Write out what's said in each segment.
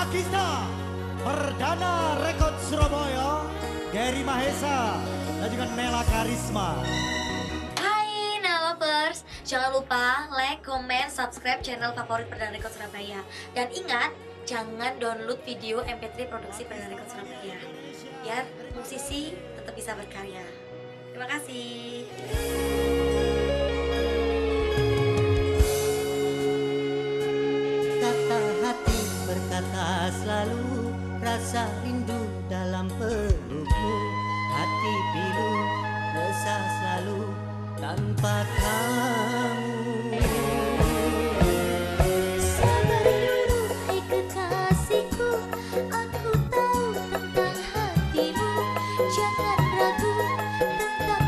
Agista Perdana Rekod Surabaya Gary Mahesa dan juga Nela Karisma. Hai Nalovers, jangan lupa like, comment, subscribe channel favorit Perdana Rekod Surabaya. Dan ingat, jangan download video MP3 produksi Perdana Rekod Surabaya. Biar musisi tetap bisa berkarya. Terima kasih selalu rasa rindu dalam pelukmu Hati pilu rasa selalu tanpa kamu. Jangan ragu tentang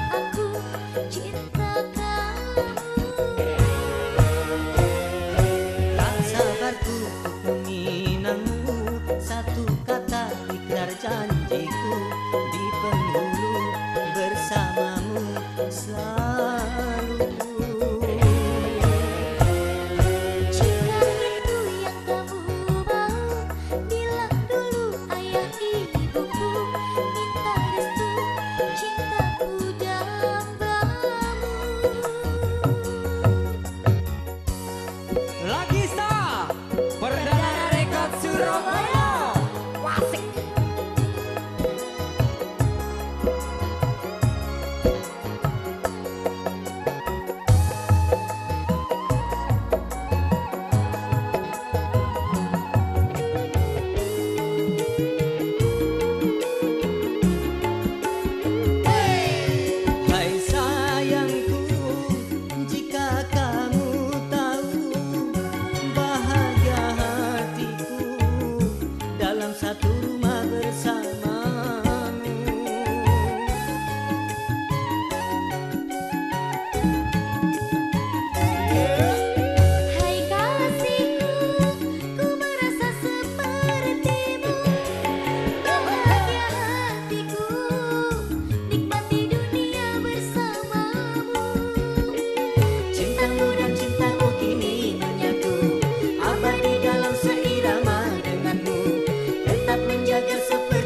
disappear.